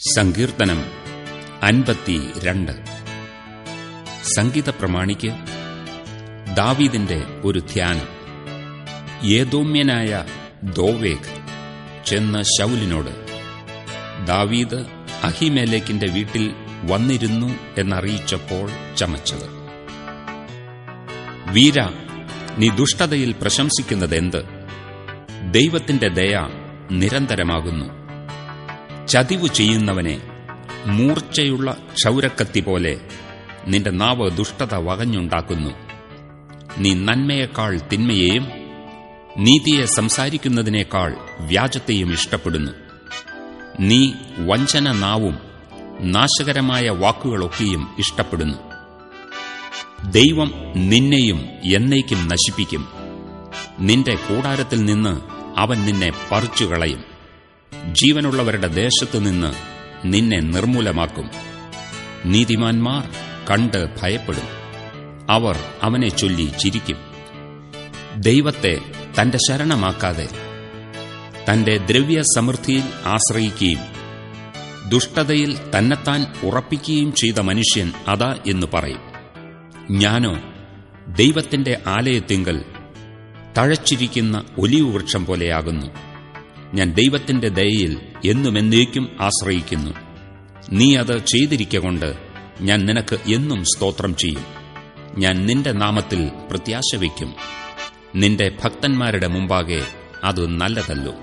സങ്കീർത്തനം അൻപത്തി രണ്ട് സംഗീത പ്രമാണിക്ക് ദാവീദിന്റെ ഒരു ധ്യാനം. ഏതോമ്യനായ ദോവേഗ് ചെന്ന ശൗലിനോട് ദാവീദ് അഹിമേലേക്കിന്റെ വീട്ടിൽ വന്നിരുന്നു എന്നറിയിച്ചപ്പോൾ ചമച്ചത്. വീര നീ ദുഷ്ടതയിൽ പ്രശംസിക്കുന്നതെന്ത്? ദൈവത്തിന്റെ ദയ നിരന്തരമാകുന്നു. ചതിവു ചെയ്യുന്നവനെ മൂർച്ചയുള്ള ക്ഷൗരക്കത്തി പോലെ നിന്റെ നാവ് ദുഷ്ടത വകഞ്ഞുണ്ടാക്കുന്നു. നീ നന്മയേക്കാൾ തിന്മയെയും നീതിയെ സംസാരിക്കുന്നതിനേക്കാൾ വ്യാജത്തെയും ഇഷ്ടപ്പെടുന്നു. നീ വഞ്ചന നാവും നാശകരമായ വാക്കുകളൊക്കെയും ഇഷ്ടപ്പെടുന്നു. ദൈവം നിന്നെയും എന്നേക്കും നശിപ്പിക്കും. നിന്റെ കൂടാരത്തിൽ നിന്ന് അവൻ നിന്നെ പറിച്ചുകളയും. ജീവനുള്ളവരുടെ ദേശത്തു നിന്ന് നിന്നെ നിർമൂലമാക്കും നീതിമാന്മാർ കണ്ട് ഭയപ്പെടും. അവർ അവനെ ചൊല്ലി ചിരിക്കും. ദൈവത്തെ തന്റെ ശരണമാക്കാതെ തന്റെ ദ്രവ്യസമൃദ്ധിയിൽ ആശ്രയിക്കുകയും ദുഷ്ടതയിൽ തന്നെത്താൻ ഉറപ്പിക്കുകയും ചെയ്ത മനുഷ്യൻ അതാ എന്ന് പറയും. ഞാനോ ദൈവത്തിന്റെ ആലയത്തിങ്കൽ തഴച്ചിരിക്കുന്ന ഒലിവ് വൃക്ഷം പോലെയാകുന്നു. ഞാൻ ദൈവത്തിന്റെ ദയയിൽ എന്നുമെന്നേക്കും ആശ്രയിക്കുന്നു. നീ അത് ചെയ്തിരിക്കൊണ്ട് ഞാൻ നിനക്ക് എന്നും സ്തോത്രം ചെയ്യും. ഞാൻ നിന്റെ നാമത്തിൽ പ്രത്യാശ വയ്ക്കും. നിന്റെ ഭക്തന്മാരുടെ മുമ്പാകെ അത് നല്ലതല്ലോ.